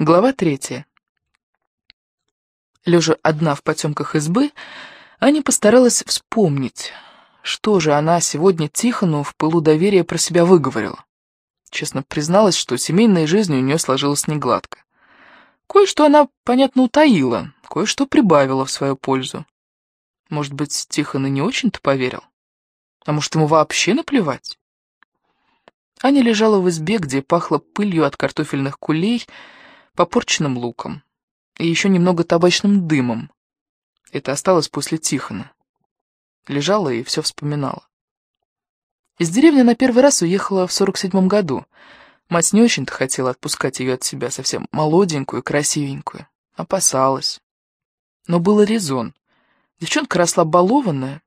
Глава третья. Лежа одна в потемках избы, Аня постаралась вспомнить, что же она сегодня Тихону в пылу доверия про себя выговорила. Честно призналась, что семейная жизнь у нее сложилась негладко. Кое-что она, понятно, утаила, кое-что прибавила в свою пользу. Может быть, Тихон и не очень-то поверил? А может, ему вообще наплевать? Аня лежала в избе, где пахло пылью от картофельных кулей, попорченным луком и еще немного табачным дымом. Это осталось после Тихона. Лежала и все вспоминала. Из деревни на первый раз уехала в сорок седьмом году. Мать не очень-то хотела отпускать ее от себя, совсем молоденькую, красивенькую. Опасалась. Но был резон. Девчонка росла балованная,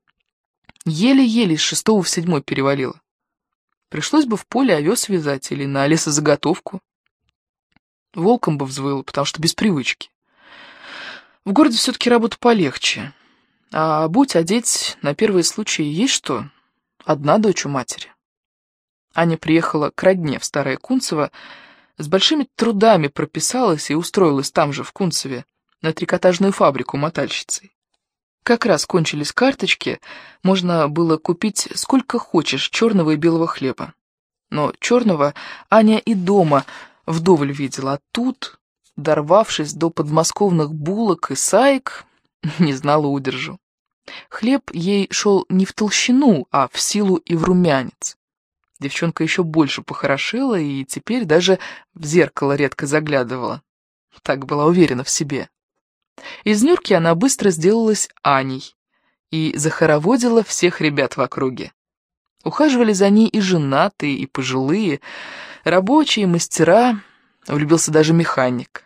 еле-еле из шестого в седьмой перевалила. Пришлось бы в поле овес вязать или на лесозаготовку. Волком бы взвыл, потому что без привычки. В городе все-таки работа полегче. А будь одеть на первые случаи есть что? Одна дочь у матери. Аня приехала к родне в Старое Кунцево, с большими трудами прописалась и устроилась там же, в Кунцеве, на трикотажную фабрику мотальщицей. Как раз кончились карточки, можно было купить сколько хочешь черного и белого хлеба. Но черного Аня и дома вдоволь видела, а тут, дорвавшись до подмосковных булок и саек, не знала удержу. Хлеб ей шел не в толщину, а в силу и в румянец. Девчонка еще больше похорошела и теперь даже в зеркало редко заглядывала. Так была уверена в себе. Из Нюрки она быстро сделалась Аней и захороводила всех ребят в округе. Ухаживали за ней и женатые, и пожилые, рабочие, мастера, влюбился даже механик.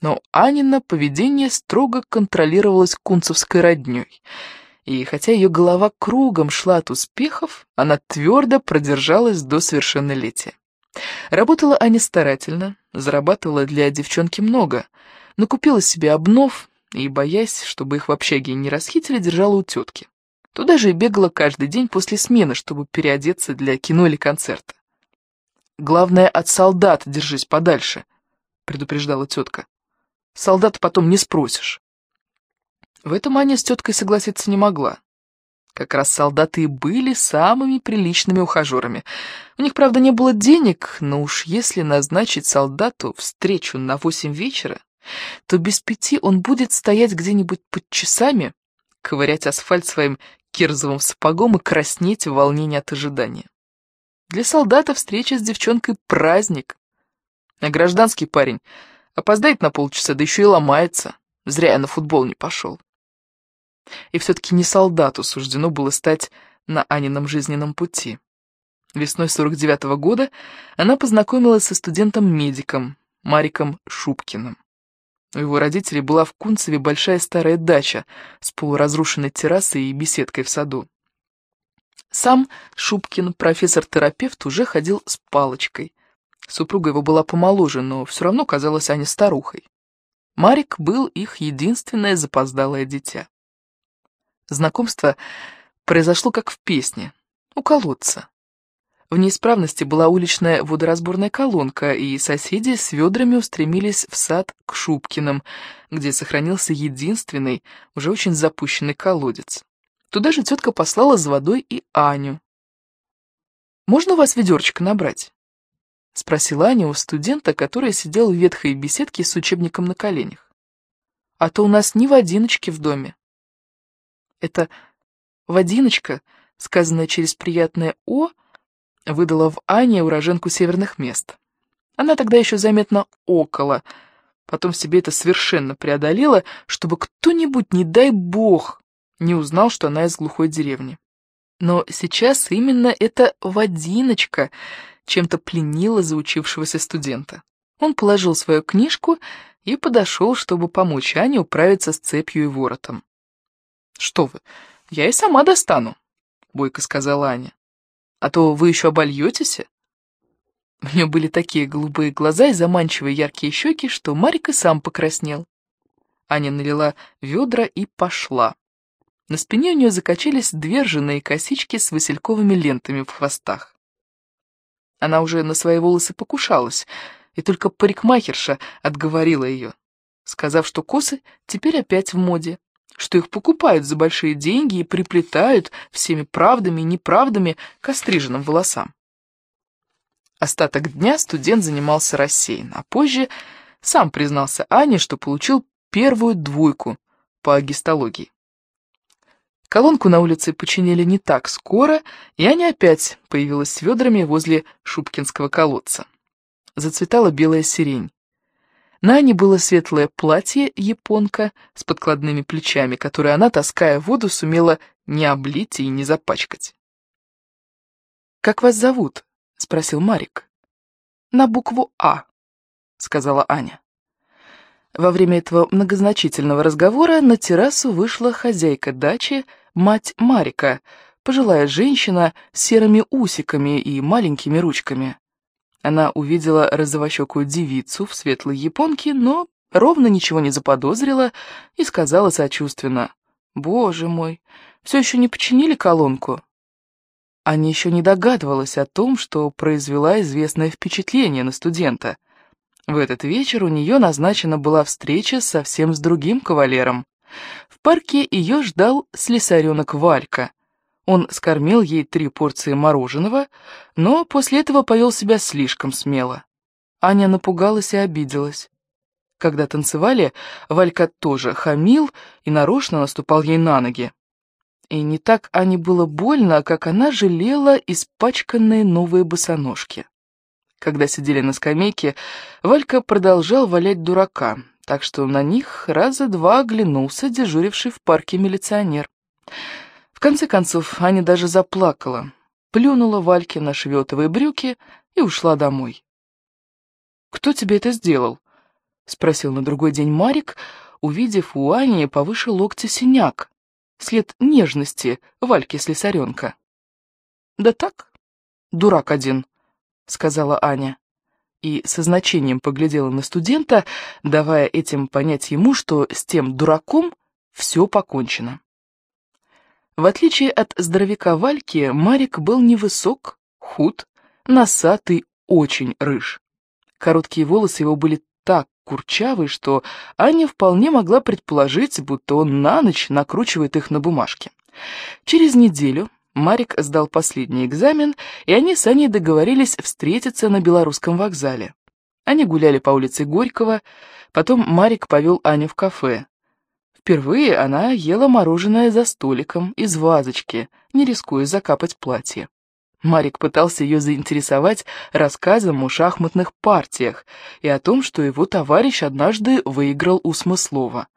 Но Анина поведение строго контролировалось кунцевской роднёй, и хотя ее голова кругом шла от успехов, она твердо продержалась до совершеннолетия. Работала Аня старательно, зарабатывала для девчонки много, но купила себе обнов и, боясь, чтобы их в общаге не расхитили, держала у тетки. Туда же и бегала каждый день после смены, чтобы переодеться для кино или концерта. «Главное, от солдат держись подальше», — предупреждала тетка. «Солдата потом не спросишь». В этом Аня с теткой согласиться не могла. Как раз солдаты и были самыми приличными ухажерами. У них, правда, не было денег, но уж если назначить солдату встречу на восемь вечера, то без пяти он будет стоять где-нибудь под часами, ковырять асфальт своим кирзовым сапогом и краснеть в волнении от ожидания. Для солдата встреча с девчонкой — праздник. А гражданский парень опоздает на полчаса, да еще и ломается. Зря я на футбол не пошел. И все-таки не солдату суждено было стать на Анином жизненном пути. Весной 49-го года она познакомилась со студентом-медиком Мариком Шубкиным. У его родителей была в Кунцеве большая старая дача с полуразрушенной террасой и беседкой в саду. Сам Шубкин, профессор-терапевт, уже ходил с палочкой. Супруга его была помоложе, но все равно казалась Аня старухой. Марик был их единственное запоздалое дитя. Знакомство произошло как в песне, у колодца. В неисправности была уличная водоразборная колонка, и соседи с ведрами устремились в сад к Шубкиным, где сохранился единственный, уже очень запущенный колодец. Туда же тетка послала за водой и Аню. «Можно у вас ведерчик набрать?» — спросила Аня у студента, который сидел в ветхой беседке с учебником на коленях. «А то у нас ни водиночки в доме». Это «водиночка», сказанная через приятное «о», выдала в Ане уроженку северных мест. Она тогда еще заметно около, потом себе это совершенно преодолела, чтобы кто-нибудь, не дай бог, не узнал, что она из глухой деревни. Но сейчас именно эта водиночка чем-то пленила заучившегося студента. Он положил свою книжку и подошел, чтобы помочь Ане управиться с цепью и воротом. «Что вы, я и сама достану», — бойко сказала Аня. «А то вы еще обольетесь?» У нее были такие голубые глаза и заманчивые яркие щеки, что Марик и сам покраснел. Аня налила ведра и пошла. На спине у нее закачались две ржаные косички с васильковыми лентами в хвостах. Она уже на свои волосы покушалась, И только парикмахерша отговорила ее, сказав, что косы теперь опять в моде, что их покупают за большие деньги и приплетают всеми правдами и неправдами к остриженным волосам. Остаток дня студент занимался рассеянно, а позже сам признался Ане, что получил первую двойку по гистологии. Колонку на улице починили не так скоро, и Аня опять появилась с ведрами возле Шубкинского колодца. Зацветала белая сирень. На Ане было светлое платье японка с подкладными плечами, которое она, таская воду, сумела не облить и не запачкать. «Как вас зовут?» — спросил Марик. «На букву «А», — сказала Аня. Во время этого многозначительного разговора на террасу вышла хозяйка дачи, мать Марика, пожилая женщина с серыми усиками и маленькими ручками. Она увидела розовощекую девицу в светлой японке, но ровно ничего не заподозрила и сказала сочувственно, «Боже мой, все еще не починили колонку?» Аня еще не догадывалась о том, что произвела известное впечатление на студента. В этот вечер у нее назначена была встреча совсем с другим кавалером. В парке ее ждал слесаренок Валька, он скормил ей три порции мороженого, но после этого повел себя слишком смело. Аня напугалась и обиделась. Когда танцевали, Валька тоже хамил и нарочно наступал ей на ноги. И не так Ане было больно, как она жалела испачканные новые босоножки. Когда сидели на скамейке, Валька продолжал валять дурака, так что на них раза два оглянулся дежуривший в парке милиционер. В конце концов, Аня даже заплакала, плюнула Вальке на шветовые брюки и ушла домой. «Кто тебе это сделал?» — спросил на другой день Марик, увидев у Ани повыше локтя синяк, след нежности Вальки Слесаренка. «Да так, дурак один», — сказала Аня. И со значением поглядела на студента, давая этим понять ему, что с тем дураком все покончено. В отличие от здоровяка Вальки, Марик был невысок, худ, носатый, очень рыж. Короткие волосы его были так курчавы, что Аня вполне могла предположить, будто он на ночь накручивает их на бумажке. Через неделю Марик сдал последний экзамен, и они с Аней договорились встретиться на Белорусском вокзале. Они гуляли по улице Горького, потом Марик повел Аню в кафе. Впервые она ела мороженое за столиком, из вазочки, не рискуя закапать платье. Марик пытался ее заинтересовать рассказом о шахматных партиях и о том, что его товарищ однажды выиграл у Смыслова.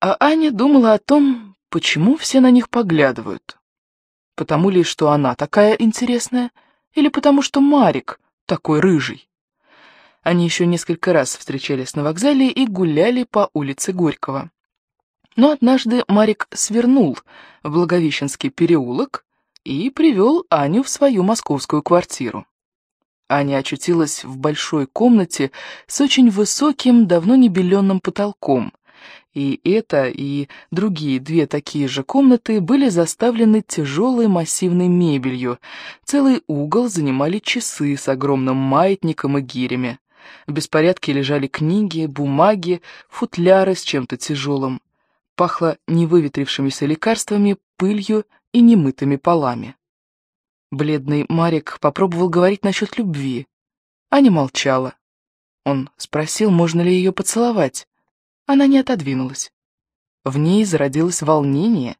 А Аня думала о том, почему все на них поглядывают. Потому ли, что она такая интересная, или потому что Марик такой рыжий? Они еще несколько раз встречались на вокзале и гуляли по улице Горького. Но однажды Марик свернул в Благовещенский переулок и привел Аню в свою московскую квартиру. Аня очутилась в большой комнате с очень высоким, давно не беленным потолком, и эта и другие две такие же комнаты были заставлены тяжелой массивной мебелью, целый угол занимали часы с огромным маятником и гирями. В беспорядке лежали книги, бумаги, футляры с чем-то тяжелым пахло невыветрившимися лекарствами, пылью и немытыми полами. Бледный Марик попробовал говорить насчет любви. Аня молчала. Он спросил, можно ли ее поцеловать. Она не отодвинулась. В ней зародилось волнение,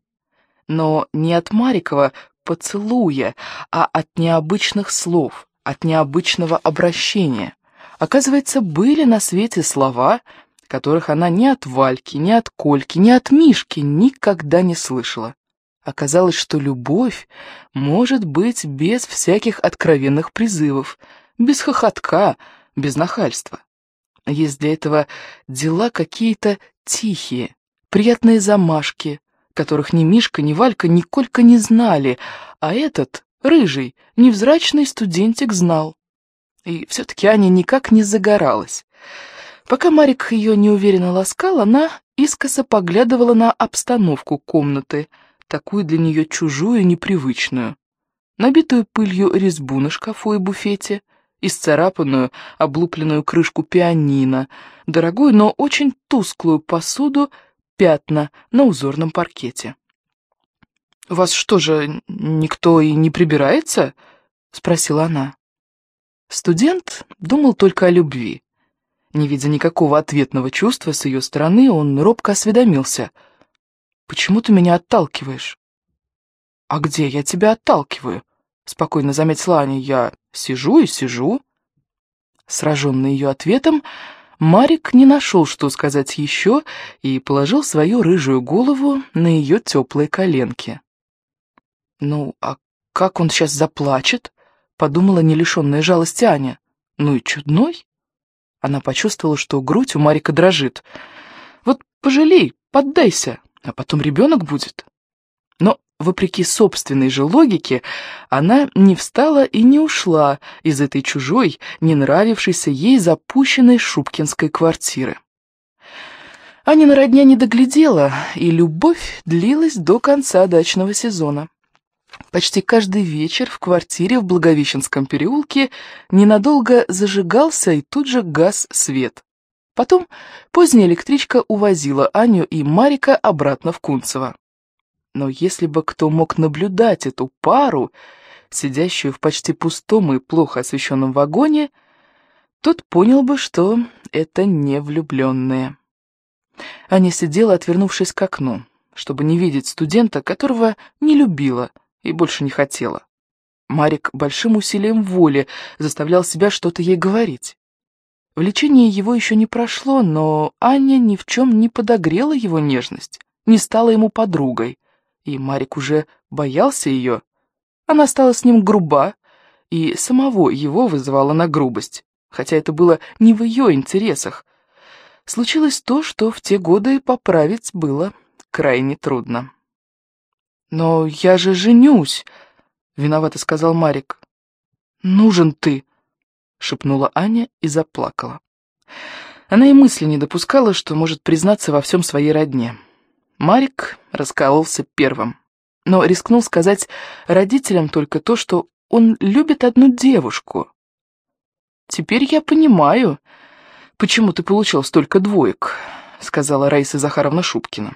но не от Марикова поцелуя, а от необычных слов, от необычного обращения. Оказывается, были на свете слова, которых она ни от Вальки, ни от Кольки, ни от Мишки никогда не слышала. Оказалось, что любовь может быть без всяких откровенных призывов, без хохотка, без нахальства. Есть для этого дела какие-то тихие, приятные замашки, которых ни Мишка, ни Валька, ни Колька не знали, а этот, рыжий, невзрачный студентик знал. И все-таки Аня никак не загоралась. Пока Марик ее неуверенно ласкал, она искоса поглядывала на обстановку комнаты, такую для нее чужую и непривычную. Набитую пылью резьбу на шкафу и буфете, исцарапанную, облупленную крышку пианино, дорогую, но очень тусклую посуду, пятна на узорном паркете. «У вас что же, никто и не прибирается?» — спросила она. Студент думал только о любви. Не видя никакого ответного чувства с ее стороны, он робко осведомился. «Почему ты меня отталкиваешь?» «А где я тебя отталкиваю?» — спокойно заметила Аня. «Я сижу и сижу». Сраженный ее ответом, Марик не нашел, что сказать еще, и положил свою рыжую голову на ее теплые коленки. «Ну, а как он сейчас заплачет?» — подумала не лишенная жалости Аня. «Ну и чудной». Она почувствовала, что грудь у Марика дрожит. «Вот пожалей, поддайся, а потом ребенок будет». Вопреки собственной же логике, она не встала и не ушла из этой чужой, не нравившейся ей запущенной шубкинской квартиры. Анина родня не доглядела, и любовь длилась до конца дачного сезона. Почти каждый вечер в квартире в Благовещенском переулке ненадолго зажигался и тут же гас свет. Потом поздняя электричка увозила Аню и Марика обратно в Кунцево. Но если бы кто мог наблюдать эту пару, сидящую в почти пустом и плохо освещенном вагоне, тот понял бы, что это не влюбленные. Аня сидела, отвернувшись к окну, чтобы не видеть студента, которого не любила, и больше не хотела. Марик большим усилием воли заставлял себя что-то ей говорить. Влечение его еще не прошло, но Аня ни в чем не подогрела его нежность, не стала ему подругой, и Марик уже боялся ее. Она стала с ним груба, и самого его вызывала на грубость, хотя это было не в ее интересах. Случилось то, что в те годы поправить было крайне трудно. «Но я же женюсь», — виновато сказал Марик. «Нужен ты», — шепнула Аня и заплакала. Она и мысли не допускала, что может признаться во всем своей родне. Марик раскололся первым, но рискнул сказать родителям только то, что он любит одну девушку. «Теперь я понимаю, почему ты получил столько двоек», — сказала Раиса Захаровна Шубкина.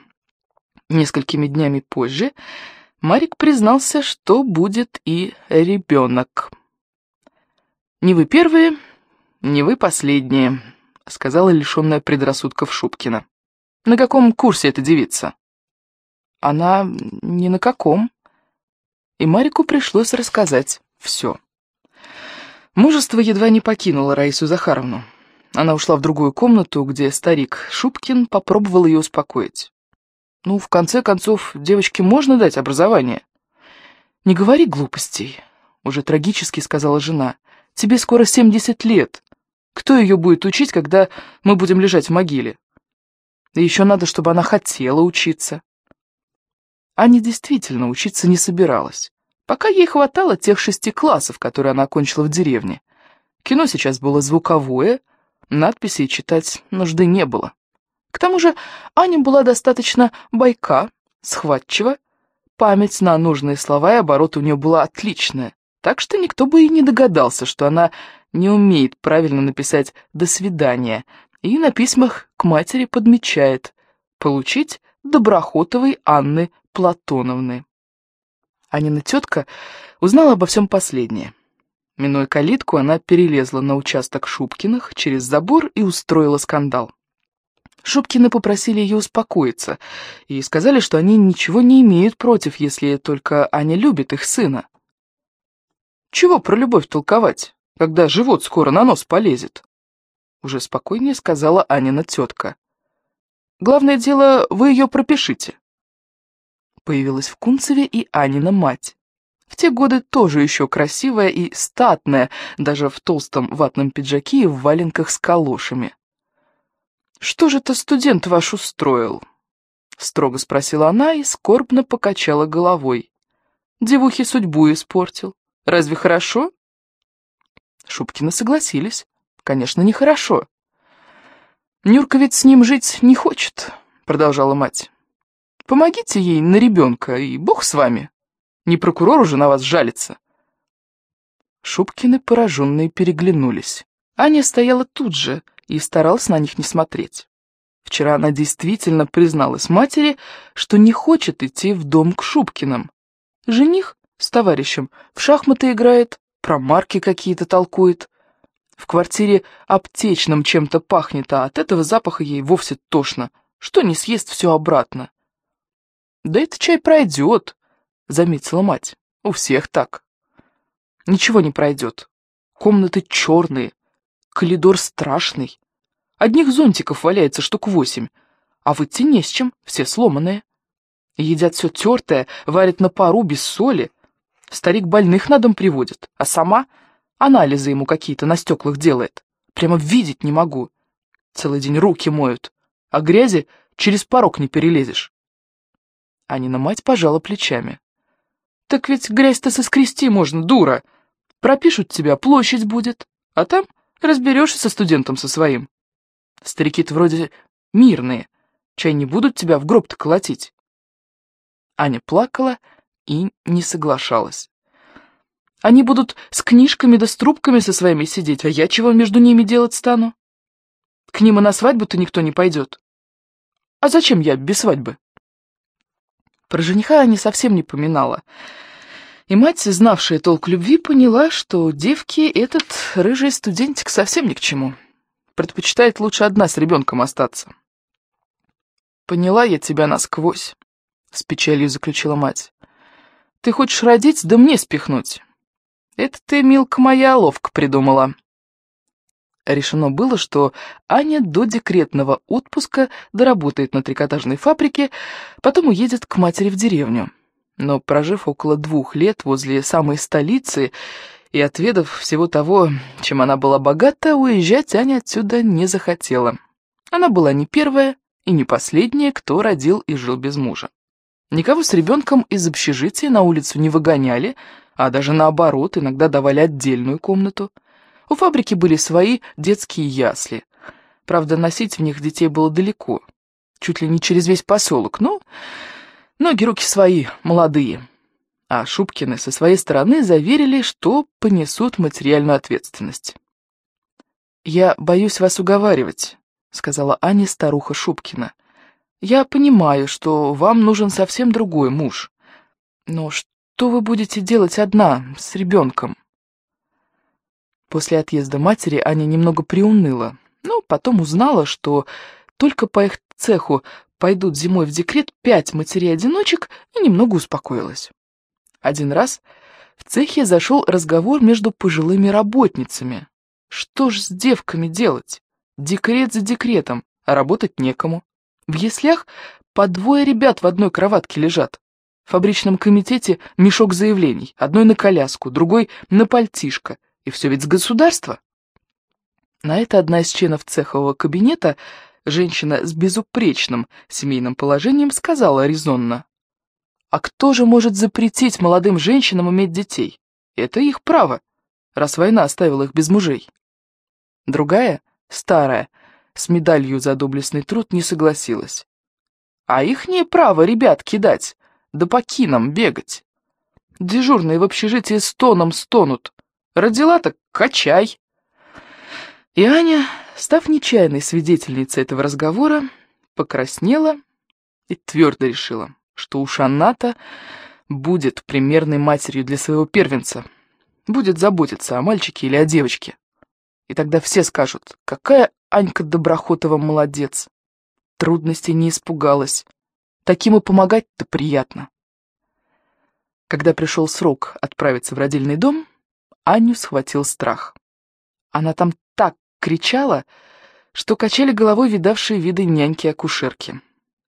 Несколькими днями позже Марик признался, что будет и ребенок. «Не вы первые, не вы последние», — сказала лишенная предрассудков Шубкина. «На каком курсе эта девица?» «Она ни на каком». И Марику пришлось рассказать все. Мужество едва не покинуло Раису Захаровну. Она ушла в другую комнату, где старик Шубкин попробовал ее успокоить. Ну, в конце концов, девочке можно дать образование. Не говори глупостей, уже трагически сказала жена. Тебе скоро семьдесят лет. Кто ее будет учить, когда мы будем лежать в могиле? И еще надо, чтобы она хотела учиться. Аня действительно учиться не собиралась. Пока ей хватало тех шести классов, которые она окончила в деревне. Кино сейчас было звуковое, надписей читать нужды не было. К тому же Аня была достаточно бойка, схватчива, память на нужные слова и оборот у нее была отличная, так что никто бы и не догадался, что она не умеет правильно написать «до свидания» и на письмах к матери подмечает «получить Доброхотовой Анны Платоновны». Анина тетка узнала обо всем последнее. Минуя калитку, она перелезла на участок Шубкиных через забор и устроила скандал. Шубкины попросили ее успокоиться и сказали, что они ничего не имеют против, если только Аня любит их сына. «Чего про любовь толковать, когда живот скоро на нос полезет?» Уже спокойнее сказала Анина тетка. «Главное дело, вы ее пропишите». Появилась в Кунцеве и Анина мать. В те годы тоже еще красивая и статная, даже в толстом ватном пиджаке и в валенках с калошами. «Что же это студент ваш устроил?» Строго спросила она и скорбно покачала головой. «Девухе судьбу испортил. Разве хорошо?» Шубкины согласились. «Конечно, нехорошо». «Нюрка ведь с ним жить не хочет», — продолжала мать. «Помогите ей на ребенка, и бог с вами. Не прокурор уже на вас жалится». Шубкины пораженные переглянулись. Аня стояла тут же и старалась на них не смотреть. Вчера она действительно призналась матери, что не хочет идти в дом к Шубкиным. Жених с товарищем в шахматы играет, про марки какие-то толкует. В квартире аптечным чем-то пахнет, а от этого запаха ей вовсе тошно. Что не съест все обратно. «Да это чай пройдет», — заметила мать. «У всех так». «Ничего не пройдет. Комнаты черные, коридор страшный. Одних зонтиков валяется штук восемь, а выйти не с чем, все сломанные. Едят все тертое, варят на пару без соли. Старик больных на дом приводит, а сама анализы ему какие-то на стеклах делает. Прямо видеть не могу. Целый день руки моют, а грязи через порог не перелезешь. Анина мать пожала плечами. «Так ведь грязь-то соскрести можно, дура. Пропишут тебя, площадь будет, а там разберешься со студентом со своим. Старики-то вроде мирные, чай не будут тебя в гроб-то колотить». Аня плакала и не соглашалась. «Они будут с книжками да с трубками со своими сидеть, а я чего между ними делать стану? К ним и на свадьбу-то никто не пойдет. А зачем я без свадьбы?» Про жениха Аня совсем не поминала. И мать, знавшая толк любви, поняла, что девке этот рыжий студентик совсем ни к чему. Предпочитает лучше одна с ребенком остаться. «Поняла я тебя насквозь», — с печалью заключила мать. «Ты хочешь родить, да мне спихнуть. Это ты, Милка моя, ловко придумала». Решено было, что Аня до декретного отпуска доработает на трикотажной фабрике, потом уедет к матери в деревню. Но, прожив около двух лет возле самой столицы и отведав всего того, чем она была богата, уезжать Аня отсюда не захотела. Она была не первая и не последняя, кто родил и жил без мужа. Никого с ребенком из общежития на улицу не выгоняли, а даже наоборот, иногда давали отдельную комнату – у фабрики были свои детские ясли. Правда, носить в них детей было далеко, чуть ли не через весь поселок, но ноги руки свои, молодые. А Шубкины со своей стороны заверили, что понесут материальную ответственность. «Я боюсь вас уговаривать», — сказала Аня старуха Шубкина. «Я понимаю, что вам нужен совсем другой муж. Но что вы будете делать одна, с ребенком?» После отъезда матери Аня немного приуныла, но потом узнала, что только по их цеху пойдут зимой в декрет пять матерей-одиночек и немного успокоилась. Один раз в цехе зашел разговор между пожилыми работницами. Что ж с девками делать? Декрет за декретом, а работать некому. В яслях по двое ребят в одной кроватке лежат. Фабричном комитете мешок заявлений, одной на коляску, другой на пальтишко — и все ведь с государства. На это одна из членов цехового кабинета, женщина с безупречным семейным положением, сказала резонно. А кто же может запретить молодым женщинам иметь детей? Это их право, раз война оставила их без мужей. Другая, старая, с медалью за доблестный труд не согласилась. А их не право ребят кидать, да по кинам бегать. Дежурные в общежитии стоном стонут, Родила так качай. И Аня, став нечаянной свидетельницей этого разговора, покраснела и твердо решила, что уж она-то будет примерной матерью для своего первенца, будет заботиться о мальчике или о девочке. И тогда все скажут, какая Анька Доброхотова молодец. Трудностей не испугалась. Таким и помогать-то приятно. Когда пришел срок отправиться в родильный дом, Аню схватил страх. Она там так кричала, что качали головой видавшие виды няньки-акушерки.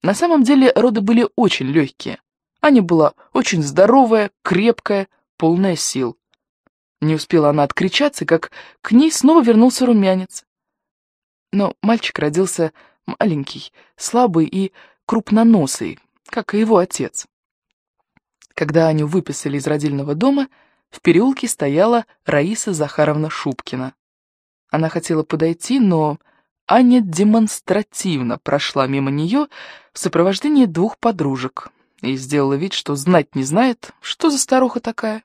На самом деле роды были очень легкие. Аня была очень здоровая, крепкая, полная сил. Не успела она откричаться, как к ней снова вернулся румянец. Но мальчик родился маленький, слабый и крупноносый, как и его отец. Когда Аню выписали из родильного дома, в переулке стояла Раиса Захаровна Шубкина. Она хотела подойти, но Аня демонстративно прошла мимо нее в сопровождении двух подружек и сделала вид, что знать не знает, что за старуха такая.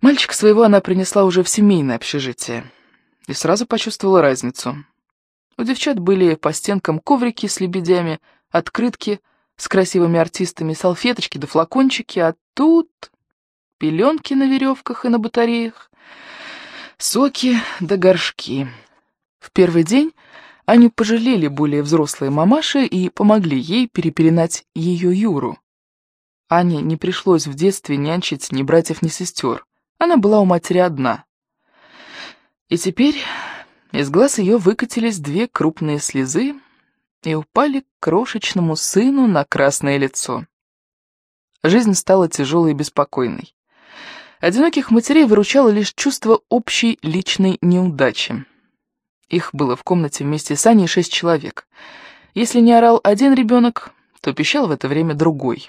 Мальчика своего она принесла уже в семейное общежитие и сразу почувствовала разницу. У девчат были по стенкам коврики с лебедями, открытки с красивыми артистами, салфеточки да флакончики, а тут пеленки на веревках и на батареях, соки да горшки. В первый день они пожалели более взрослые мамаши и помогли ей перепеленать ее Юру. Ане не пришлось в детстве нянчить ни братьев, ни сестер. Она была у матери одна. И теперь из глаз ее выкатились две крупные слезы и упали к крошечному сыну на красное лицо. Жизнь стала тяжелой и беспокойной. Одиноких матерей выручало лишь чувство общей личной неудачи. Их было в комнате вместе с Аней шесть человек. Если не орал один ребенок, то пищал в это время другой.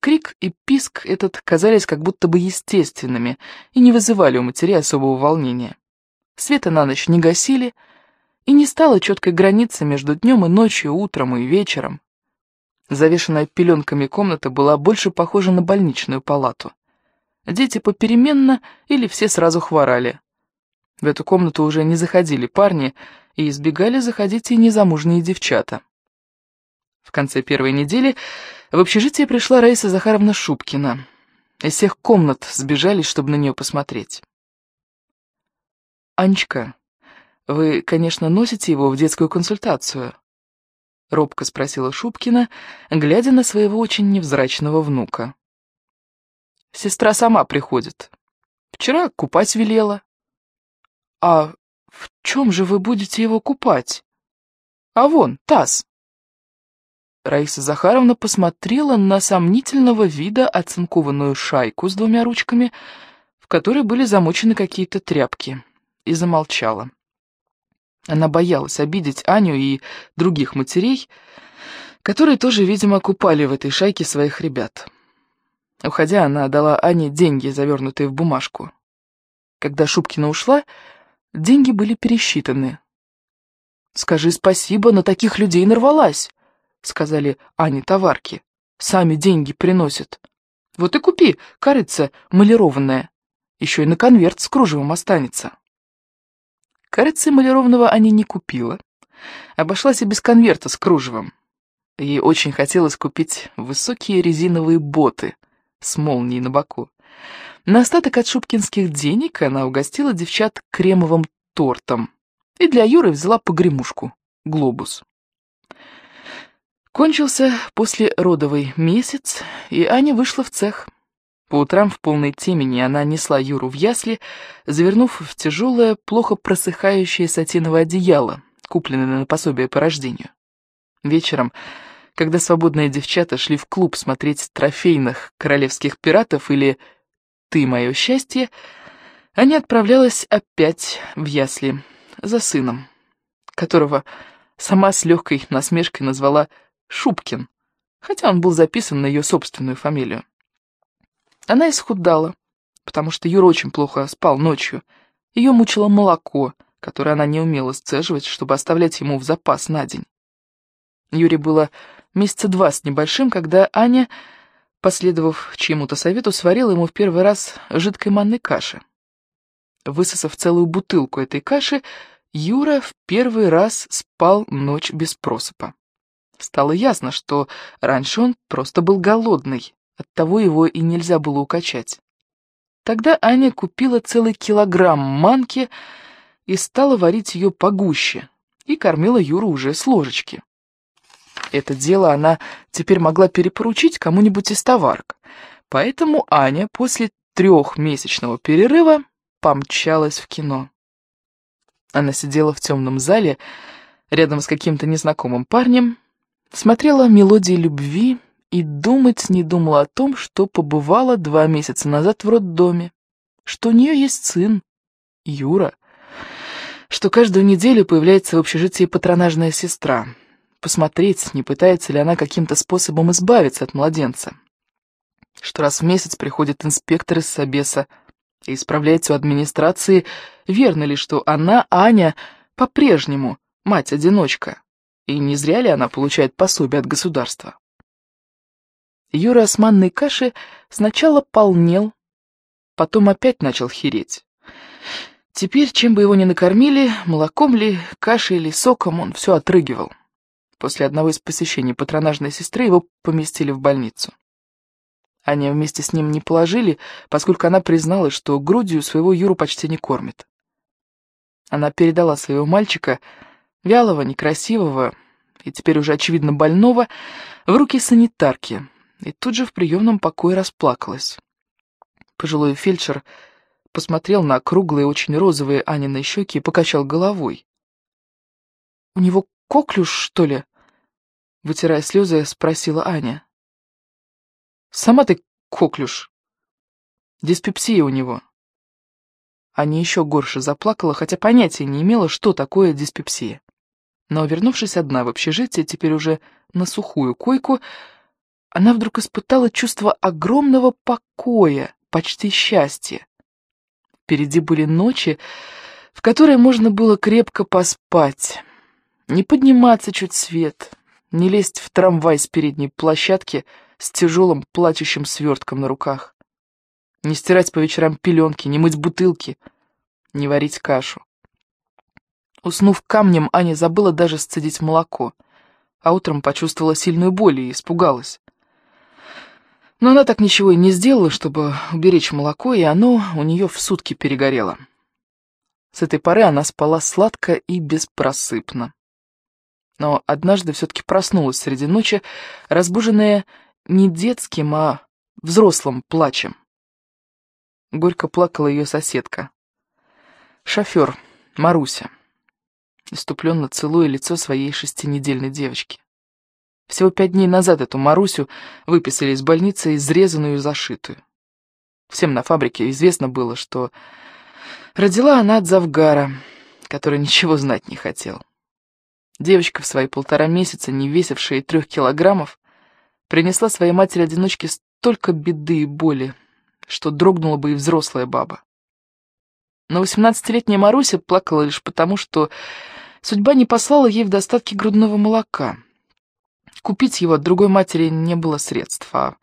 Крик и писк этот казались как будто бы естественными и не вызывали у матери особого волнения. Света на ночь не гасили, и не стало четкой границы между днем и ночью, утром и вечером. Завешенная пеленками комната была больше похожа на больничную палату. Дети попеременно или все сразу хворали. В эту комнату уже не заходили парни, и избегали заходить и незамужние девчата. В конце первой недели в общежитие пришла Раиса Захаровна Шубкина. Из всех комнат сбежались, чтобы на нее посмотреть. «Анечка, вы, конечно, носите его в детскую консультацию?» Робко спросила Шубкина, глядя на своего очень невзрачного внука. «Сестра сама приходит. Вчера купать велела». «А в чем же вы будете его купать?» «А вон, таз». Раиса Захаровна посмотрела на сомнительного вида оцинкованную шайку с двумя ручками, в которой были замочены какие-то тряпки, и замолчала. Она боялась обидеть Аню и других матерей, которые тоже, видимо, купали в этой шайке своих ребят. Уходя, она дала Ане деньги, завернутые в бумажку. Когда Шубкина ушла, деньги были пересчитаны. «Скажи спасибо, на таких людей нарвалась!» — сказали Ане товарки. «Сами деньги приносят. Вот и купи, корыца малированная. Еще и на конверт с кружевом останется». Корыца малированного Аня не купила. Обошлась и без конверта с кружевом. Ей очень хотелось купить высокие резиновые боты с молнией на боку. На остаток от шубкинских денег она угостила девчат кремовым тортом и для Юры взяла погремушку, глобус. Кончился после родовый месяц, и Аня вышла в цех. По утрам в полной темени она несла Юру в ясли, завернув в тяжелое, плохо просыхающее сатиновое одеяло, купленное на пособие по рождению. Вечером, когда свободные девчата шли в клуб смотреть трофейных королевских пиратов или «Ты мое счастье», Аня отправлялась опять в ясли за сыном, которого сама с легкой насмешкой назвала Шубкин, хотя он был записан на ее собственную фамилию. Она исхудала, потому что Юра очень плохо спал ночью. Ее мучило молоко, которое она не умела сцеживать, чтобы оставлять ему в запас на день. Юре было месяца два с небольшим, когда Аня, последовав чьему-то совету, сварила ему в первый раз жидкой манной каши. Высосав целую бутылку этой каши, Юра в первый раз спал ночь без просыпа. Стало ясно, что раньше он просто был голодный, оттого его и нельзя было укачать. Тогда Аня купила целый килограмм манки и стала варить ее погуще, и кормила Юру уже с ложечки. Это дело она теперь могла перепоручить кому-нибудь из товарок, поэтому Аня после трехмесячного перерыва помчалась в кино. Она сидела в темном зале рядом с каким-то незнакомым парнем, Смотрела мелодии любви и думать не думала о том, что побывала два месяца назад в роддоме, что у нее есть сын, Юра, что каждую неделю появляется в общежитии патронажная сестра, посмотреть, не пытается ли она каким-то способом избавиться от младенца, что раз в месяц приходит инспектор из Собеса и исправляется у администрации, верно ли, что она, Аня, по-прежнему мать-одиночка. И не зря ли она получает пособие от государства? Юра с манной каши сначала полнел, потом опять начал хереть. Теперь, чем бы его ни накормили, молоком ли, кашей или соком, он все отрыгивал. После одного из посещений патронажной сестры его поместили в больницу. Аня вместе с ним не положили, поскольку она призналась, что грудью своего Юру почти не кормит. Она передала своего мальчика, вялого, некрасивого и теперь уже очевидно больного, в руки санитарки, и тут же в приемном покое расплакалась. Пожилой фельдшер посмотрел на круглые, очень розовые Анины щеки и покачал головой. «У него коклюш, что ли?» Вытирая слезы, спросила Аня. «Сама ты коклюш. Диспепсия у него». Аня еще горше заплакала, хотя понятия не имела, что такое диспепсия. Но, вернувшись одна в общежитие, теперь уже на сухую койку, она вдруг испытала чувство огромного покоя, почти счастья. Впереди были ночи, в которые можно было крепко поспать, не подниматься чуть свет, не лезть в трамвай с передней площадки с тяжелым плачущим свертком на руках, не стирать по вечерам пеленки, не мыть бутылки, не варить кашу. Уснув камнем, Аня забыла даже сцедить молоко, а утром почувствовала сильную боль и испугалась. Но она так ничего и не сделала, чтобы уберечь молоко, и оно у нее в сутки перегорело. С этой поры она спала сладко и беспросыпно. Но однажды все-таки проснулась среди ночи, разбуженная не детским, а взрослым плачем. Горько плакала ее соседка. Шофер, Маруся, иступленно целуя лицо своей шестинедельной девочки. Всего пять дней назад эту Марусю выписали из больницы, изрезанную и зашитую. Всем на фабрике известно было, что родила она от Завгара, который ничего знать не хотел. Девочка в свои полтора месяца, не весившая трех килограммов, принесла своей матери-одиночке столько беды и боли, что дрогнула бы и взрослая баба. Но восемнадцатилетняя Маруся плакала лишь потому, что судьба не послала ей в достатке грудного молока — Купить его от другой матери не было средств, а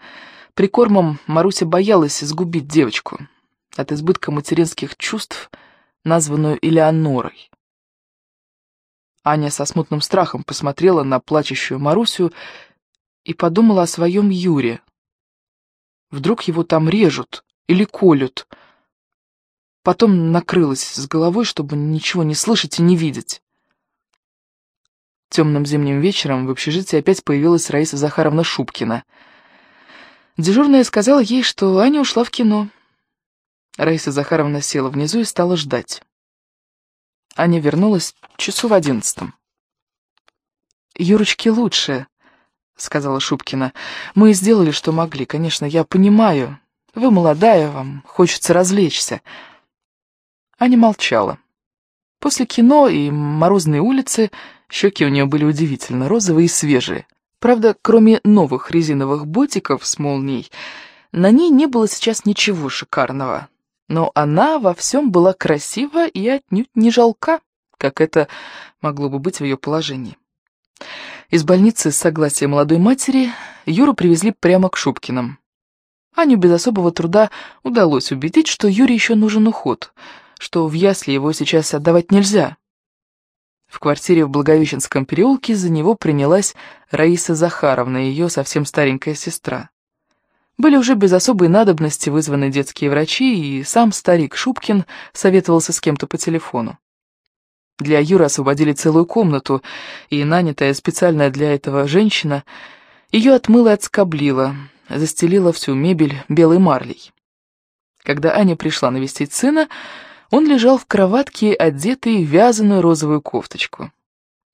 прикормом Маруся боялась сгубить девочку от избытка материнских чувств, названную Элеонорой. Аня со смутным страхом посмотрела на плачущую Марусю и подумала о своем Юре. Вдруг его там режут или колют. Потом накрылась с головой, чтобы ничего не слышать и не видеть. Темным зимним вечером в общежитии опять появилась Раиса Захаровна Шубкина. Дежурная сказала ей, что Аня ушла в кино. Раиса Захаровна села внизу и стала ждать. Аня вернулась часу в одиннадцатом. «Юрочке лучше», — сказала Шубкина. «Мы сделали, что могли. Конечно, я понимаю. Вы молодая, вам хочется развлечься». Аня молчала. После кино и «Морозной улицы» Щеки у нее были удивительно розовые и свежие. Правда, кроме новых резиновых ботиков с молнией, на ней не было сейчас ничего шикарного. Но она во всем была красива и отнюдь не жалка, как это могло бы быть в ее положении. Из больницы с согласия молодой матери Юру привезли прямо к Шубкиным. Аню без особого труда удалось убедить, что Юре еще нужен уход, что в ясли его сейчас отдавать нельзя, в квартире в Благовещенском переулке за него принялась Раиса Захаровна, ее совсем старенькая сестра. Были уже без особой надобности вызваны детские врачи, и сам старик Шубкин советовался с кем-то по телефону. Для Юры освободили целую комнату, и нанятая специально для этого женщина ее отмыла и отскоблила, застелила всю мебель белой марлей. Когда Аня пришла навестить сына, он лежал в кроватке, одетый в вязаную розовую кофточку.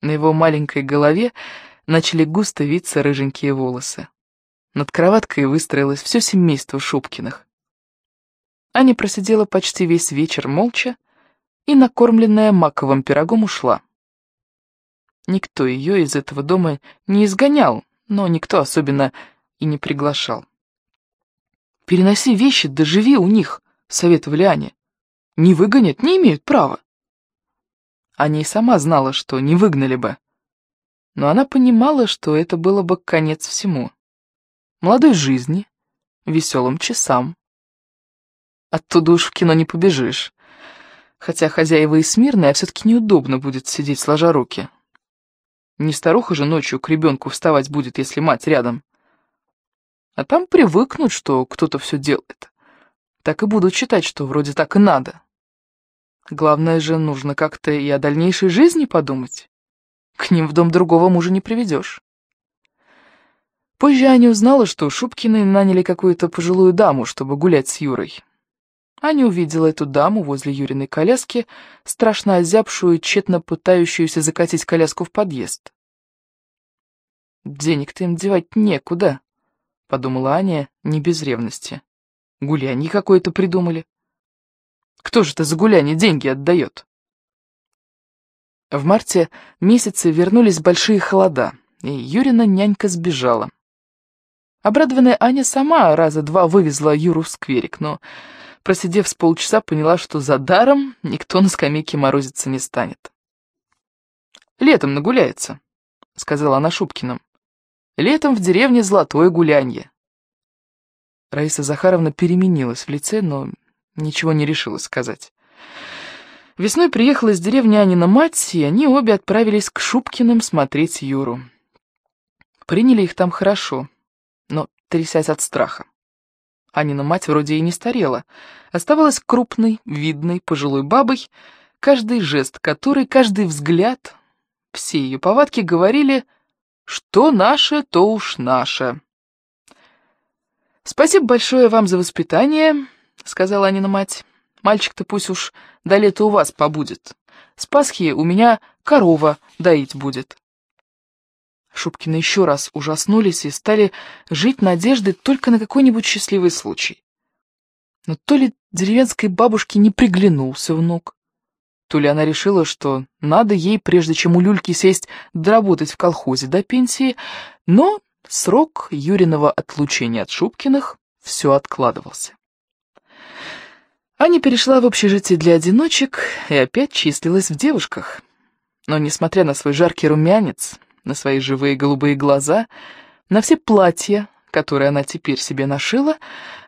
На его маленькой голове начали густо виться рыженькие волосы. Над кроваткой выстроилось все семейство Шубкиных. Аня просидела почти весь вечер молча и, накормленная маковым пирогом, ушла. Никто ее из этого дома не изгонял, но никто особенно и не приглашал. «Переноси вещи, да живи у них», — советовали Ане. Не выгонят, не имеют права. Аня и сама знала, что не выгнали бы. Но она понимала, что это было бы конец всему. Молодой жизни, веселым часам. Оттуда уж в кино не побежишь. Хотя хозяева и смирные, а все-таки неудобно будет сидеть сложа руки. Не старуха же ночью к ребенку вставать будет, если мать рядом. А там привыкнут, что кто-то все делает. Так и будут считать, что вроде так и надо. Главное же, нужно как-то и о дальнейшей жизни подумать. К ним в дом другого мужа не приведешь. Позже Аня узнала, что Шубкины наняли какую-то пожилую даму, чтобы гулять с Юрой. Аня увидела эту даму возле Юриной коляски, страшно озябшую, тщетно пытающуюся закатить коляску в подъезд. «Денег-то им девать некуда», — подумала Аня, не без ревности. «Гулянье какое-то придумали. Кто же это за гулянье деньги отдает?» В марте месяце вернулись большие холода, и Юрина нянька сбежала. Обрадованная Аня сама раза два вывезла Юру в скверик, но, просидев с полчаса, поняла, что за даром никто на скамейке морозиться не станет. «Летом нагуляется», — сказала она Шубкиным. «Летом в деревне золотое гулянье». Раиса Захаровна переменилась в лице, но ничего не решила сказать. Весной приехала из деревни Анина мать, и они обе отправились к Шубкиным смотреть Юру. Приняли их там хорошо но трясясь от страха. Анина мать вроде и не старела, оставалась крупной, видной, пожилой бабой, каждый жест которой, каждый взгляд, все ее повадки говорили, что наше, то уж наше. «Спасибо большое вам за воспитание», — сказала Анина мать. «Мальчик-то пусть уж до лета у вас побудет. С Пасхи у меня корова доить будет». Шубкины еще раз ужаснулись и стали жить надеждой только на какой-нибудь счастливый случай. Но то ли деревенской бабушке не приглянулся внук, то ли она решила, что надо ей, прежде чем у люльки сесть, доработать в колхозе до пенсии, но срок Юриного отлучения от Шубкиных все откладывался. Аня перешла в общежитие для одиночек и опять числилась в девушках. Но, несмотря на свой жаркий румянец, на свои живые голубые глаза, на все платья, которые она теперь себе нашила,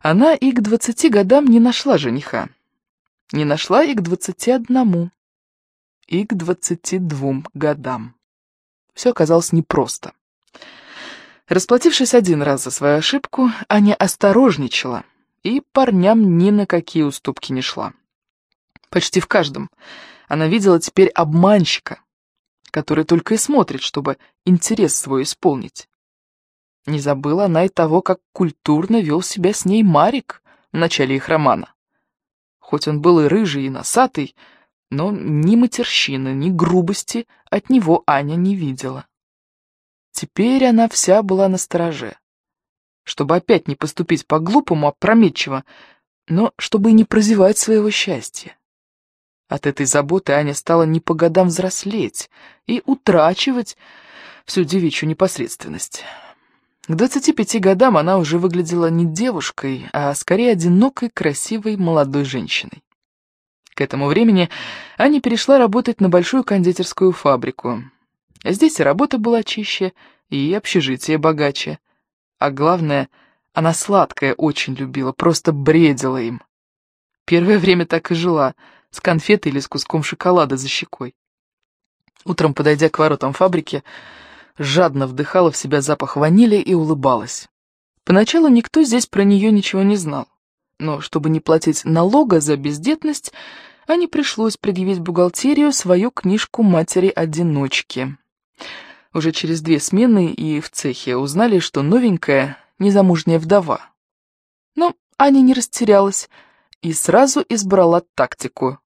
она и к двадцати годам не нашла жениха. Не нашла и к двадцати одному, и к двадцати двум годам. Все оказалось непросто. Расплатившись один раз за свою ошибку, Аня осторожничала и парням ни на какие уступки не шла. Почти в каждом она видела теперь обманщика, который только и смотрит, чтобы интерес свой исполнить. Не забыла она и того, как культурно вел себя с ней Марик в начале их романа. Хоть он был и рыжий, и носатый, но ни матерщины, ни грубости от него Аня не видела. Теперь она вся была на стороже. Чтобы опять не поступить по-глупому, опрометчиво, но чтобы и не прозевать своего счастья. От этой заботы Аня стала не по годам взрослеть и утрачивать всю девичью непосредственность. К 25 годам она уже выглядела не девушкой, а скорее одинокой, красивой молодой женщиной. К этому времени Аня перешла работать на большую кондитерскую фабрику. Здесь и работа была чище, и общежитие богаче. А главное, она сладкое очень любила, просто бредила им. Первое время так и жила — с конфетой или с куском шоколада за щекой. Утром, подойдя к воротам фабрики, жадно вдыхала в себя запах ванили и улыбалась. Поначалу никто здесь про нее ничего не знал, но чтобы не платить налога за бездетность, Ане пришлось предъявить бухгалтерию свою книжку матери-одиночки. Уже через две смены и в цехе узнали, что новенькая незамужняя вдова. Но Аня не растерялась и сразу избрала тактику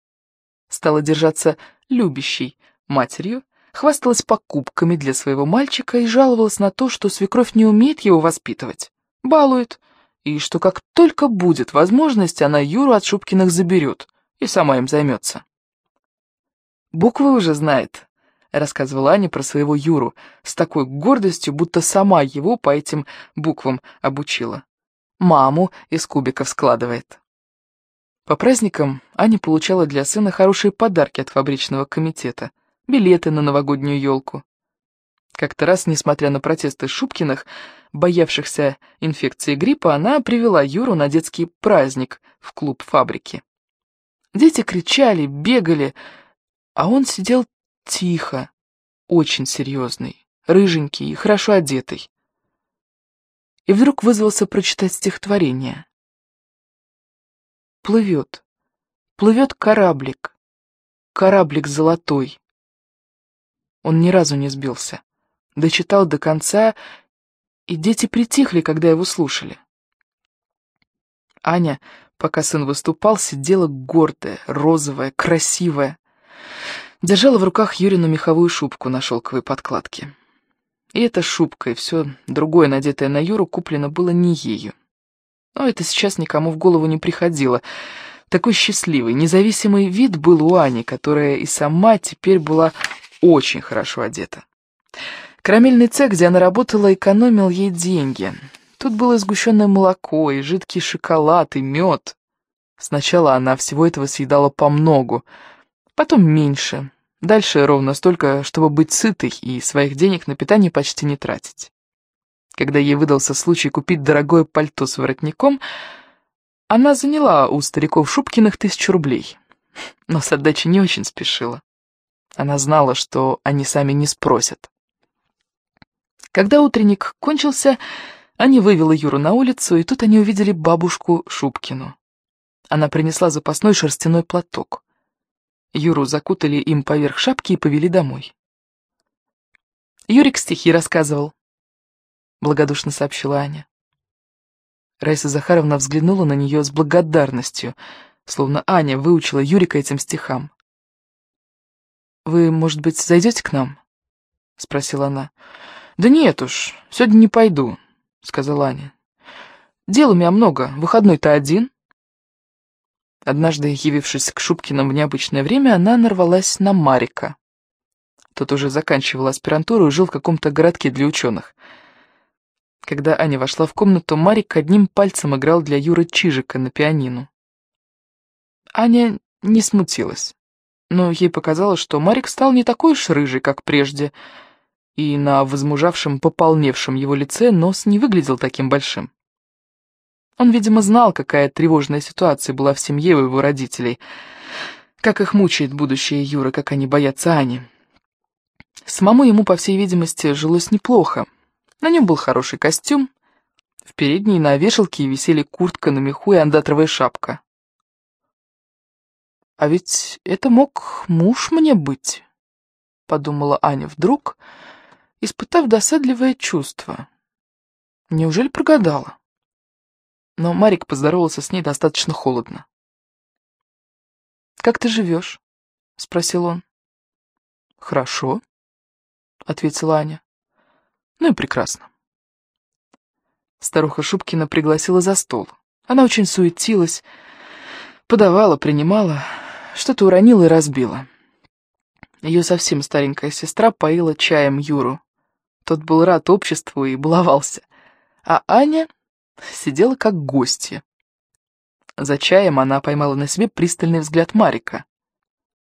стала держаться любящей матерью, хвасталась покупками для своего мальчика и жаловалась на то, что свекровь не умеет его воспитывать, балует, и что как только будет возможность, она Юру от Шубкиных заберет и сама им займется. «Буквы уже знает», — рассказывала Аня про своего Юру, с такой гордостью, будто сама его по этим буквам обучила. Маму из кубиков складывает. По праздникам Аня получала для сына хорошие подарки от фабричного комитета, билеты на новогоднюю елку. Как-то раз, несмотря на протесты Шубкиных, боявшихся инфекции гриппа, она привела Юру на детский праздник в клуб фабрики. Дети кричали, бегали, а он сидел тихо, очень серьезный, рыженький и хорошо одетый. И вдруг вызвался прочитать стихотворение. Плывет, плывет кораблик, кораблик золотой. Он ни разу не сбился дочитал до конца, и дети притихли, когда его слушали. Аня, пока сын выступал, сидела гордая, розовая, красивая. Держала в руках Юрину меховую шубку на шелковой подкладке. И эта шубка, и все другое, надетое на Юру, куплено было не ею. Но это сейчас никому в голову не приходило. Такой счастливый, независимый вид был у Ани, которая и сама теперь была очень хорошо одета. Карамельный цех, где она работала, экономил ей деньги. Тут было сгущенное молоко, и жидкий шоколад, и мед. Сначала она всего этого съедала по многу, потом меньше. Дальше ровно столько, чтобы быть сытой и своих денег на питание почти не тратить. Когда ей выдался случай купить дорогое пальто с воротником, она заняла у стариков Шубкиных тысячу рублей, но с отдачей не очень спешила. Она знала, что они сами не спросят. Когда утренник кончился, Аня вывела Юру на улицу, и тут они увидели бабушку Шубкину. Она принесла запасной шерстяной платок. Юру закутали им поверх шапки и повели домой. «Юрик стихи рассказывал», — благодушно сообщила Аня. Раиса Захаровна взглянула на нее с благодарностью, словно Аня выучила Юрика этим стихам. «Вы, может быть, зайдете к нам?» — спросила она. «Да нет уж, сегодня не пойду», — сказала Аня. «Дел у меня много, выходной-то один». Однажды, явившись к Шубкиным в необычное время, она нарвалась на Марика. Тот уже заканчивал аспирантуру и жил в каком-то городке для ученых. Когда Аня вошла в комнату, Марик одним пальцем играл для Юры Чижика на пианино. Аня не смутилась, но ей показалось, что Марик стал не такой уж рыжий, как прежде — и на возмужавшем, пополневшем его лице нос не выглядел таким большим. Он, видимо, знал, какая тревожная ситуация была в семье у его родителей, как их мучает будущее Юры, как они боятся Ани. Самому ему, по всей видимости, жилось неплохо. На нем был хороший костюм, в передней на вешалке висели куртка на меху и андатровая шапка. «А ведь это мог муж мне быть», — подумала Аня вдруг, — испытав досадливое чувство. Неужели прогадала? Но Марик поздоровался с ней достаточно холодно. «Как ты живешь?» — спросил он. «Хорошо», — ответила Аня. «Ну и прекрасно». Старуха Шубкина пригласила за стол. Она очень суетилась, подавала, принимала, что-то уронила и разбила. Ее совсем старенькая сестра поила чаем Юру. Тот был рад обществу и баловался. А Аня сидела как гостья. За чаем она поймала на себе пристальный взгляд Марика.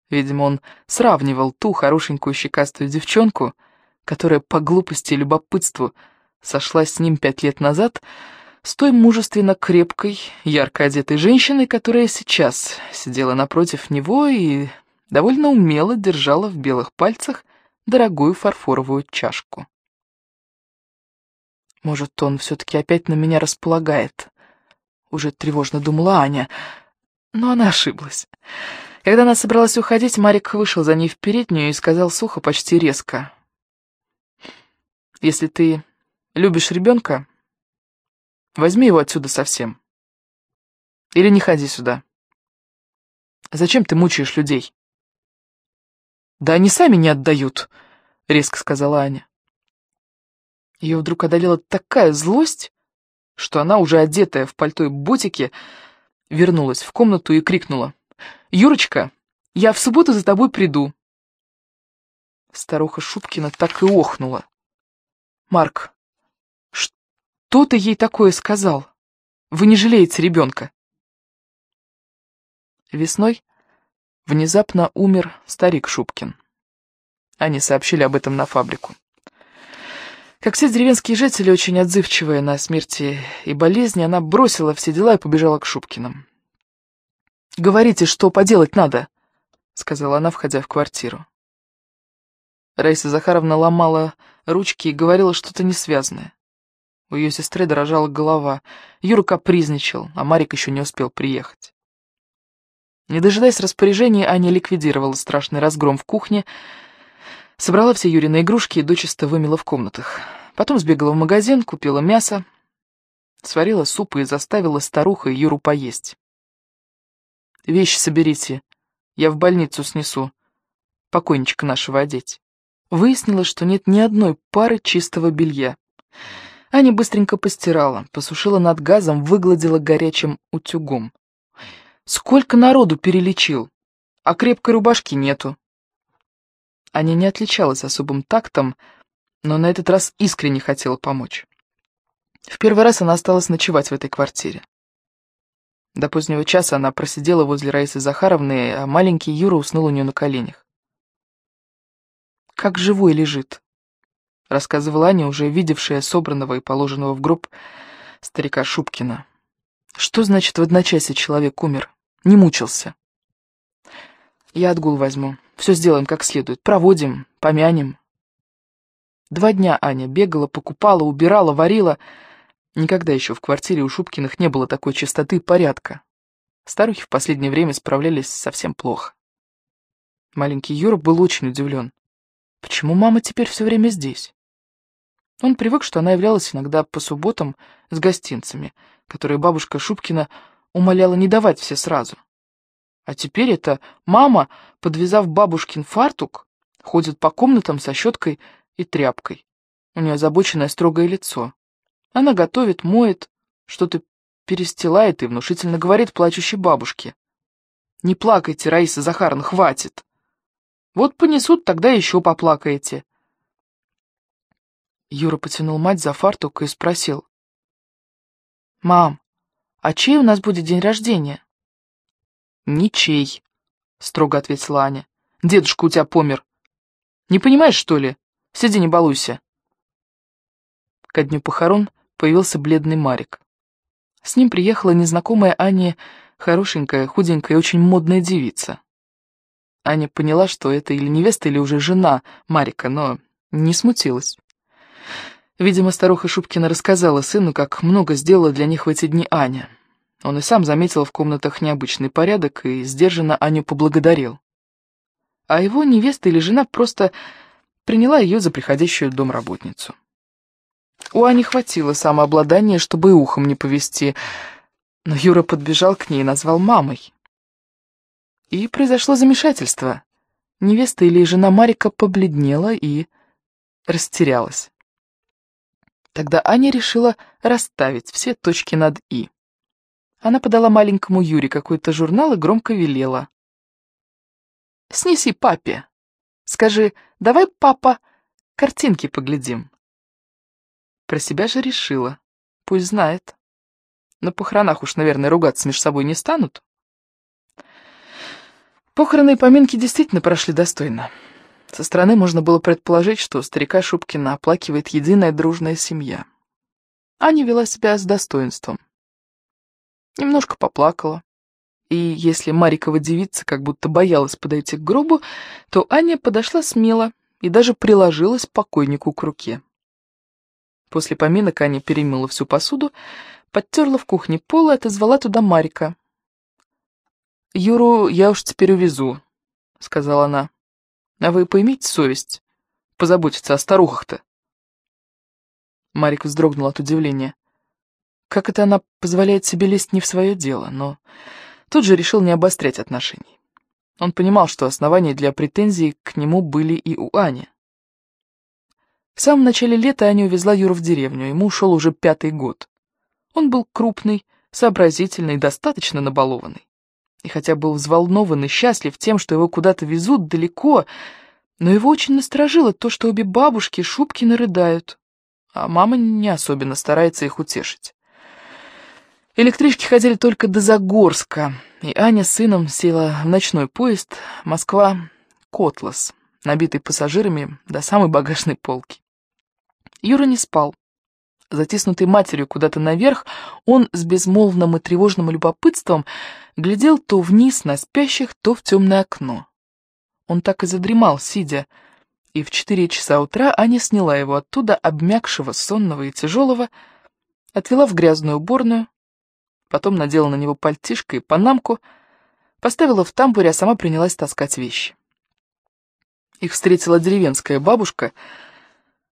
Видимо, он сравнивал ту хорошенькую щекастую девчонку, которая по глупости и любопытству сошлась с ним пять лет назад, с той мужественно крепкой, ярко одетой женщиной, которая сейчас сидела напротив него и довольно умело держала в белых пальцах дорогую фарфоровую чашку. Может, он все-таки опять на меня располагает. Уже тревожно думала Аня. Но она ошиблась. Когда она собралась уходить, Марик вышел за ней в переднюю и сказал сухо, почти резко. «Если ты любишь ребенка, возьми его отсюда совсем. Или не ходи сюда. Зачем ты мучаешь людей?» «Да они сами не отдают», — резко сказала Аня. Ее вдруг одолела такая злость, что она, уже одетая в пальто и ботики, вернулась в комнату и крикнула. «Юрочка, я в субботу за тобой приду!» Старуха Шубкина так и охнула. «Марк, что ты ей такое сказал? Вы не жалеете ребенка?» Весной внезапно умер старик Шубкин. Они сообщили об этом на фабрику. Как все деревенские жители, очень отзывчивая на смерти и болезни, она бросила все дела и побежала к Шубкиным. «Говорите, что поделать надо», — сказала она, входя в квартиру. Раиса Захаровна ломала ручки и говорила что-то несвязное. У ее сестры дрожала голова. Юра капризничал, а Марик еще не успел приехать. Не дожидаясь распоряжений, Аня ликвидировала страшный разгром в кухне, собрала все Юрины игрушки и дочисто вымела в комнатах. Потом сбегала в магазин, купила мясо, сварила суп и заставила старуху и Юру поесть. «Вещи соберите, я в больницу снесу, покойничка нашего одеть». Выяснилось, что нет ни одной пары чистого белья. Аня быстренько постирала, посушила над газом, выгладила горячим утюгом. Сколько народу перелечил, а крепкой рубашки нету. Аня не отличалась особым тактом, но на этот раз искренне хотела помочь. В первый раз она осталась ночевать в этой квартире. До позднего часа она просидела возле Раисы Захаровны, а маленький Юра уснул у нее на коленях. «Как живой лежит», — рассказывала Аня, уже видевшая собранного и положенного в гроб старика Шубкина. «Что значит в одночасье человек умер? Не мучился?» «Я отгул возьму. Все сделаем как следует. Проводим, помянем». Два дня Аня бегала, покупала, убирала, варила... Никогда еще в квартире у Шубкиных не было такой чистоты и порядка. Старухи в последнее время справлялись совсем плохо. Маленький Юра был очень удивлен. Почему мама теперь все время здесь? Он привык, что она являлась иногда по субботам с гостинцами, которые бабушка Шубкина умоляла не давать все сразу. А теперь это мама, подвязав бабушкин фартук, ходит по комнатам со щеткой и тряпкой. У нее озабоченное строгое лицо. Она готовит, моет, что-то перестилает и внушительно говорит плачущей бабушке. «Не плакайте, Раиса Захаровна, хватит. Вот понесут, тогда еще поплакаете». Юра потянул мать за фартук и спросил. «Мам, а чей у нас будет день рождения?» «Ничей», — строго ответила Аня. «Дедушка у тебя помер. Не понимаешь, что ли? Сиди, не балуйся». Ко дню похорон появился бледный Марик. С ним приехала незнакомая Ане хорошенькая, худенькая и очень модная девица. Аня поняла, что это или невеста, или уже жена Марика, но не смутилась. Видимо, старуха Шубкина рассказала сыну, как много сделала для них в эти дни Аня. Он и сам заметил в комнатах необычный порядок и сдержанно Аню поблагодарил. А его невеста или жена просто приняла ее за приходящую домработницу. У Ани хватило самообладания, чтобы и ухом не повести, но Юра подбежал к ней и назвал мамой. И произошло замешательство. Невеста или жена Марика побледнела и растерялась. Тогда Аня решила расставить все точки над «и». Она подала маленькому Юре какой-то журнал и громко велела. «Снеси папе. Скажи, давай, папа, картинки поглядим». Про себя же решила. Пусть знает. На похоронах уж, наверное, ругаться между собой не станут. Похороны и поминки действительно прошли достойно. Со стороны можно было предположить, что старика Шубкина оплакивает единая дружная семья. Аня вела себя с достоинством. Немножко поплакала. И если Марикова девица как будто боялась подойти к гробу, то Аня подошла смело и даже приложилась покойнику к руке. После поминок Аня перемыла всю посуду, подтерла в кухне пол и отозвала туда Марика. «Юру я уж теперь увезу», — сказала она. «А вы поймите совесть, позаботиться о старухах-то». Марик вздрогнул от удивления. Как это она позволяет себе лезть не в свое дело, но тут же решил не обострять отношений. Он понимал, что основания для претензий к нему были и у Ани. В самом начале лета Аня увезла Юру в деревню, ему ушел уже пятый год. Он был крупный, сообразительный, достаточно набалованный. И хотя был взволнован и счастлив тем, что его куда-то везут далеко, но его очень насторожило то, что обе бабушки Шубкины рыдают, а мама не особенно старается их утешить. Электрички ходили только до Загорска, и Аня с сыном села в ночной поезд Москва-Котлас, набитый пассажирами до самой багажной полки. Юра не спал. Затиснутый матерью куда-то наверх, он с безмолвным и тревожным любопытством глядел то вниз на спящих, то в темное окно. Он так и задремал, сидя, и в четыре часа утра Аня сняла его оттуда, обмякшего, сонного и тяжелого, отвела в грязную уборную, потом надела на него пальтишко и панамку, поставила в тамбуре, а сама принялась таскать вещи. Их встретила деревенская бабушка —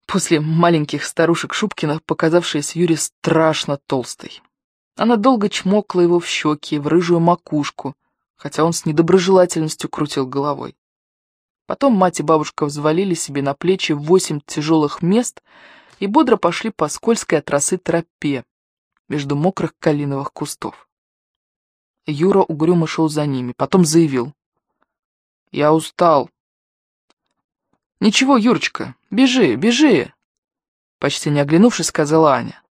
после маленьких старушек Шубкина, показавшаяся Юре страшно толстой. Она долго чмокла его в щеки, в рыжую макушку, хотя он с недоброжелательностью крутил головой. Потом мать и бабушка взвалили себе на плечи восемь тяжелых мест и бодро пошли по скользкой от росы тропе между мокрых калиновых кустов. Юра угрюмо шел за ними, потом заявил. «Я устал. «Ничего, Юрочка, бежи, бежи!» Почти не оглянувшись, сказала Аня.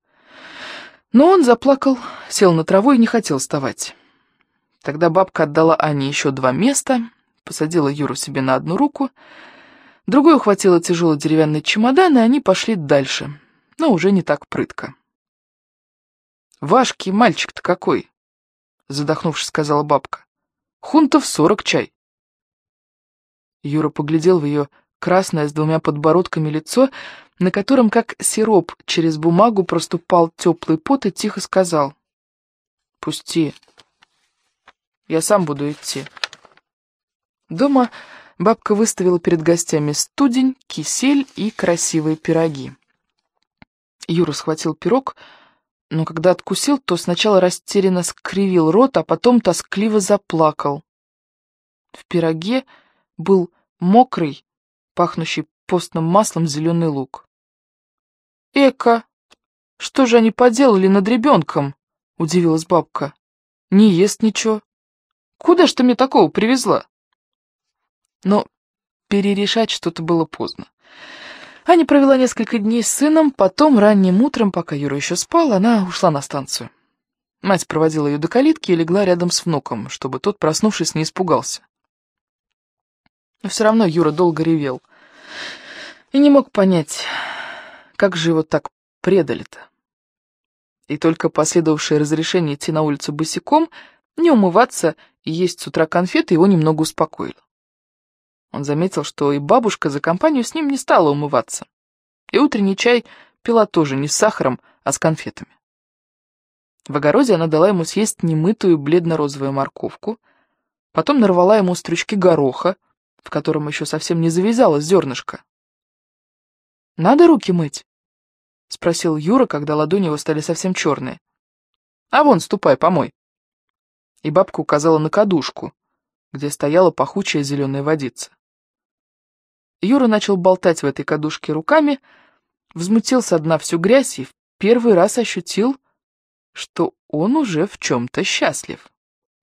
Но он заплакал, сел на траву и не хотел вставать. Тогда бабка отдала Ане еще два места, посадила Юру себе на одну руку, другой ухватила тяжелый деревянный чемодан, и они пошли дальше, но уже не так прытко. «Вашки мальчик-то какой!» — задохнувшись, сказала бабка. «Хунтов сорок чай!» Юра поглядел в ее красное с двумя подбородками лицо, на котором, как сироп, через бумагу проступал теплый пот и тихо сказал. «Пусти. Я сам буду идти». Дома бабка выставила перед гостями студень, кисель и красивые пироги. Юра схватил пирог, но когда откусил, то сначала растерянно скривил рот, а потом тоскливо заплакал. В пироге был мокрый, пахнущий постным маслом зеленый лук. «Эка, что же они поделали над ребенком?» — удивилась бабка. «Не ест ничего. Куда ж ты мне такого привезла?» Но перерешать что-то было поздно. Аня провела несколько дней с сыном, потом ранним утром, пока Юра еще спал, она ушла на станцию. Мать проводила ее до калитки и легла рядом с внуком, чтобы тот, проснувшись, не испугался. Но все равно Юра долго ревел. И не мог понять, как же его так предали-то. И только последовавшее разрешение идти на улицу босиком, не умываться и есть с утра конфеты его немного успокоило. Он заметил, что и бабушка за компанию с ним не стала умываться. И утренний чай пила тоже не с сахаром, а с конфетами. В огороде она дала ему съесть немытую бледно-розовую морковку, потом нарвала ему стручки гороха, в котором еще совсем не завязалось зернышко. «Надо руки мыть?» — спросил Юра, когда ладони его стали совсем черные. «А вон, ступай, помой». И бабка указала на кадушку, где стояла пахучая зеленая водица. Юра начал болтать в этой кадушке руками, взмутился дна всю грязь и в первый раз ощутил, что он уже в чем-то счастлив.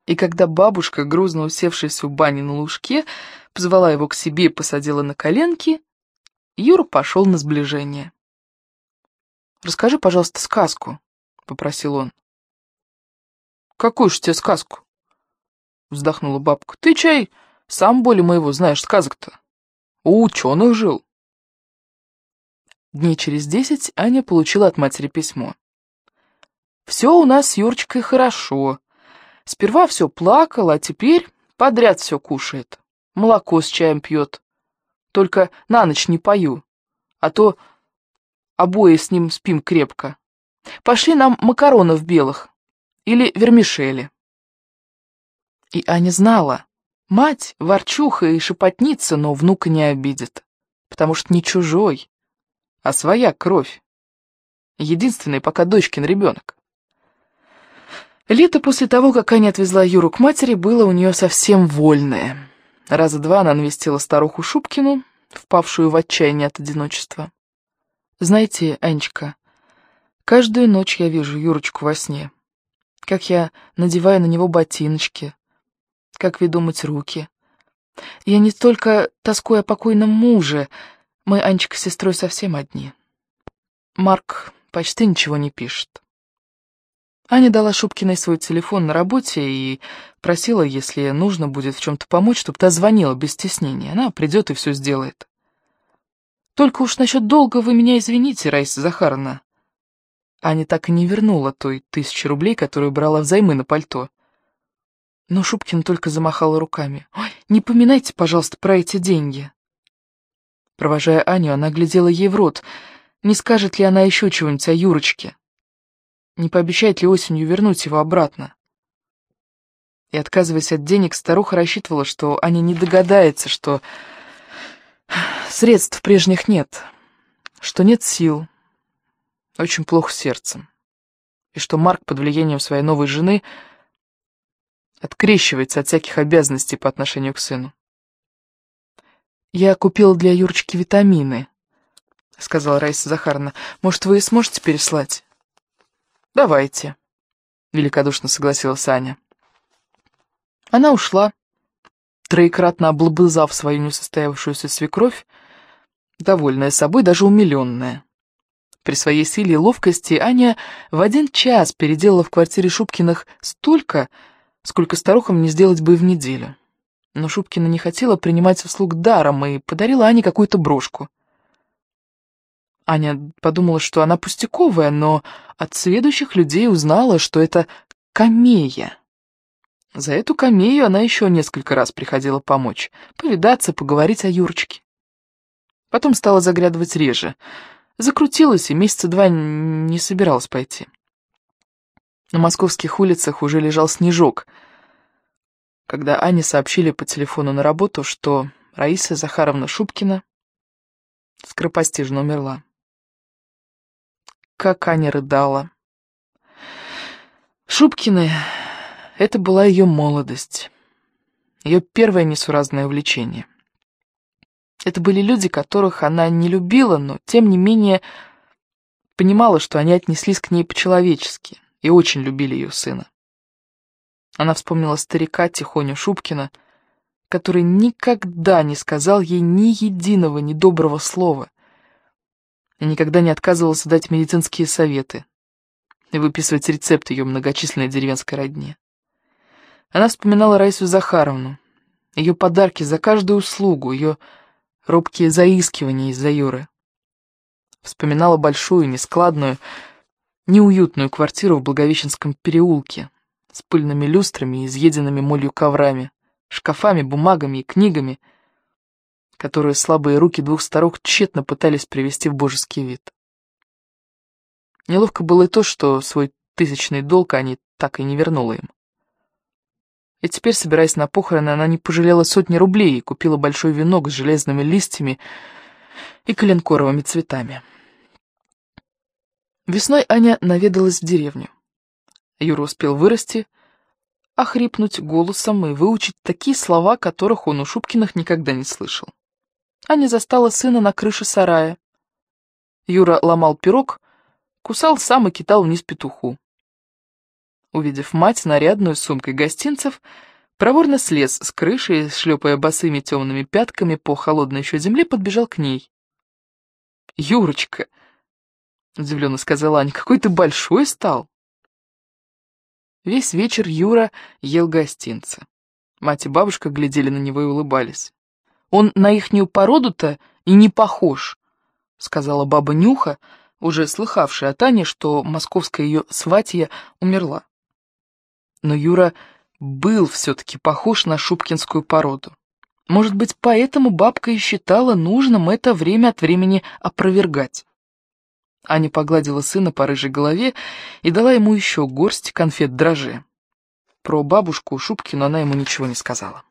И когда бабушка, грузно усевшись в бане на лужке, позвала его к себе и посадила на коленки, Юра пошел на сближение. «Расскажи, пожалуйста, сказку», — попросил он. «Какую ж тебе сказку?» — вздохнула бабка. «Ты, чай, сам более моего знаешь сказок-то. У ученых жил». Дней через десять Аня получила от матери письмо. «Все у нас с Юрочкой хорошо. Сперва все плакал, а теперь подряд все кушает. Молоко с чаем пьет. Только на ночь не пою, а то обои с ним спим крепко. Пошли нам макаронов белых или вермишели. И Аня знала, мать ворчуха и шепотница, но внука не обидит, потому что не чужой, а своя кровь. Единственный пока дочкин ребенок. Лето после того, как Аня отвезла Юру к матери, было у нее совсем вольное. Раза два она навестила старуху Шубкину, впавшую в отчаяние от одиночества. Знаете, Анечка, каждую ночь я вижу Юрочку во сне, как я надеваю на него ботиночки, как веду мыть руки. Я не только тоскую о покойном муже, мы, Анечка, с сестрой совсем одни. Марк почти ничего не пишет. Аня дала Шубкиной свой телефон на работе и просила, если нужно будет в чем-то помочь, чтобы та звонила без стеснения. Она придет и все сделает. Только уж насчет долга вы меня извините, Раиса Захаровна. Аня так и не вернула той тысячи рублей, которую брала взаймы на пальто. Но Шубкин только замахала руками. «Ой, не поминайте, пожалуйста, про эти деньги». Провожая Аню, она глядела ей в рот. Не скажет ли она еще чего-нибудь о Юрочке? Не пообещает ли осенью вернуть его обратно? И, отказываясь от денег, старуха рассчитывала, что Аня не догадается, что средств прежних нет, что нет сил, очень плохо сердцем, и что Марк под влиянием своей новой жены открещивается от всяких обязанностей по отношению к сыну. «Я купила для Юрочки витамины», — сказала Раиса Захаровна. «Может, вы сможете переслать?» «Давайте», — великодушно согласилась Аня. Она ушла, троекратно облобызав свою несостоявшуюся свекровь, довольная собой, даже умиленная. При своей силе и ловкости Аня в один час переделала в квартире Шубкиных столько, сколько старухам не сделать бы в неделю. Но Шубкина не хотела принимать услуг даром и подарила Ане какую-то брошку. Аня подумала, что она пустяковая, но от следующих людей узнала, что это камея. За эту камею она еще несколько раз приходила помочь, повидаться, поговорить о Юрочке. Потом стала заглядывать реже — Закрутилась и месяца два не собиралась пойти. На московских улицах уже лежал снежок, когда Ане сообщили по телефону на работу, что Раиса Захаровна Шубкина скоропостижно умерла. Как Аня рыдала. Шубкины — это была ее молодость, ее первое несуразное увлечение. Это были люди, которых она не любила, но, тем не менее, понимала, что они отнеслись к ней по-человечески и очень любили ее сына. Она вспомнила старика Тихоню Шубкина, который никогда не сказал ей ни единого недоброго слова и никогда не отказывался дать медицинские советы и выписывать рецепты ее многочисленной деревенской родне. Она вспоминала Раису Захаровну, ее подарки за каждую услугу, ее робкие заискивания из-за Юры. Вспоминала большую, нескладную, неуютную квартиру в Благовещенском переулке с пыльными люстрами и изъеденными молью коврами, шкафами, бумагами и книгами, которые слабые руки двух старух тщетно пытались привести в божеский вид. Неловко было и то, что свой тысячный долг они так и не вернула им. И теперь, собираясь на похороны, она не пожалела сотни рублей и купила большой венок с железными листьями и коленкоровыми цветами. Весной Аня наведалась в деревню. Юра успел вырасти, охрипнуть голосом и выучить такие слова, которых он у Шубкиных никогда не слышал. Аня застала сына на крыше сарая. Юра ломал пирог, кусал сам и кидал вниз петуху увидев мать, нарядную сумкой гостинцев, проворно слез с крыши и, шлепая босыми темными пятками по холодной еще земле, подбежал к ней. «Юрочка!» — удивленно сказала Аня. «Какой ты большой стал!» Весь вечер Юра ел гостинцы. Мать и бабушка глядели на него и улыбались. «Он на ихнюю породу-то и не похож», — сказала баба Нюха, уже слыхавшая от Ани, что московская ее сватья умерла но Юра был все-таки похож на шубкинскую породу. Может быть, поэтому бабка и считала нужным это время от времени опровергать. Аня погладила сына по рыжей голове и дала ему еще горсть конфет дрожжи. Про бабушку Шубкину она ему ничего не сказала.